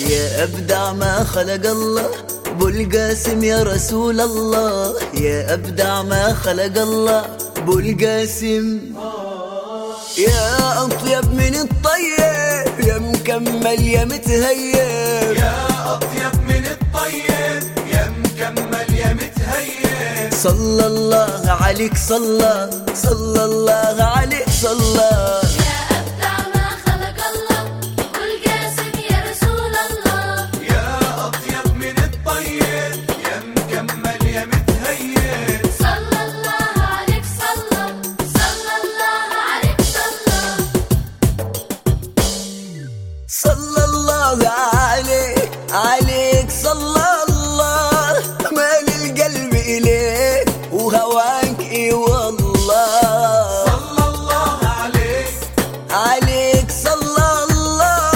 يا أبدع ما خلق الله أبو القاسم يا رسول الله. يا أبدع ما خلق الله أبو القاسم يا أطيب من الطيب يا مكمل يا متهيب. يا أطيب من الطيب يا مكمل يا متهيب. صلى الله عليك صلى صلى الله عليك صلى. الله عليك صلى الله. مال القلب إليك وهواك إي والله. صلى الله عليك صلى الله.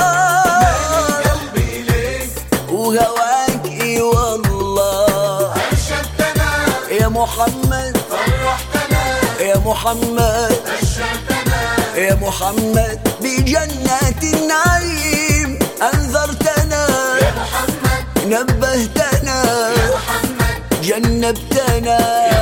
القلب إليك وهواك إي والله. أرشدتنا يا محمد فرحتنا يا محمد أرشدتنا يا محمد بجنات النعيم نبهتنا. محمد. جنبتنا.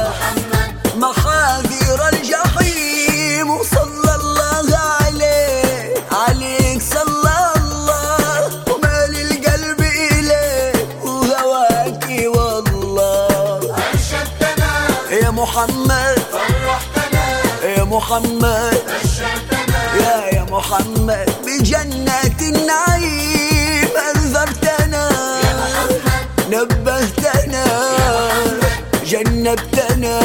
محمد. محاذير الجحيم. وصلى الله عليه. عليك صلى الله. ومال القلب إليك. وهواك والله. أرشدتنا. يا محمد. فرحتنا. يا محمد. أرشدتنا. يا يا محمد. بجنات النعيم. جنبتنا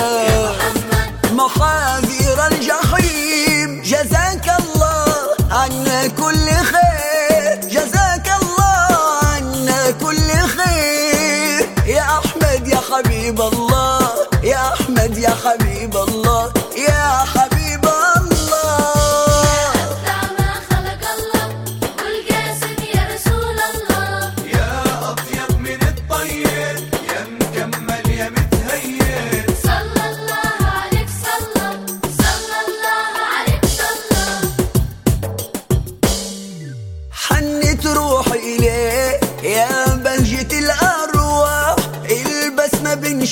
محاذير الجحيم. جزاك الله عنا كل خير. جزاك الله عنا كل خير. يا أحمد يا حبيب الله. يا أحمد يا حبيب الله.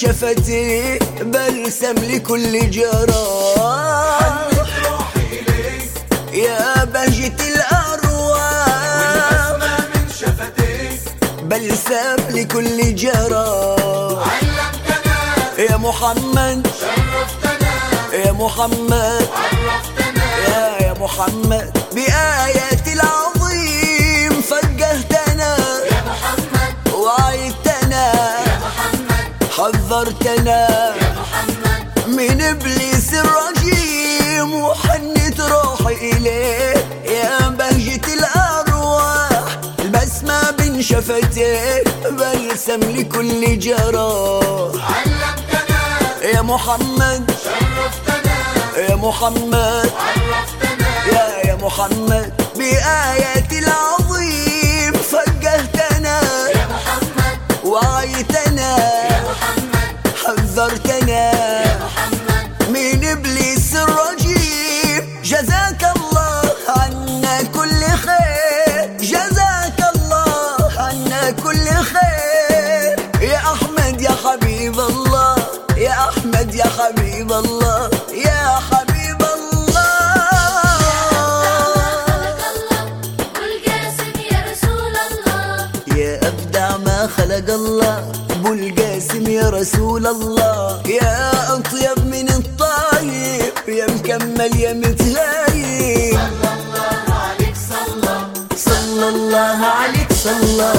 شفتي بلسم لكل جراح يا بهجة الأرواح. من شفتيك بلسم لكل جراح علمتنا يا محمد. شرفتنا يا محمد. عرفتنا يا يا محمد. بآيات العظيم حذرتنا. يا محمد من إبليس الرجيم وحنت روحي إليه. يا بهجة الأرواح البسمة بين شفتي بلسم لكل جراح علمتنا يا محمد شرفتنا يا محمد عرفتنا يا يا محمد. بآيات العظيم حبيب الله يا حبيب الله. يا أبدع ما خلق الله أبو القاسم يا رسول الله. يا أطيب من الطيب يا مكمل يا متهيب صلى الله عليك صلى صلى الله عليك. صلى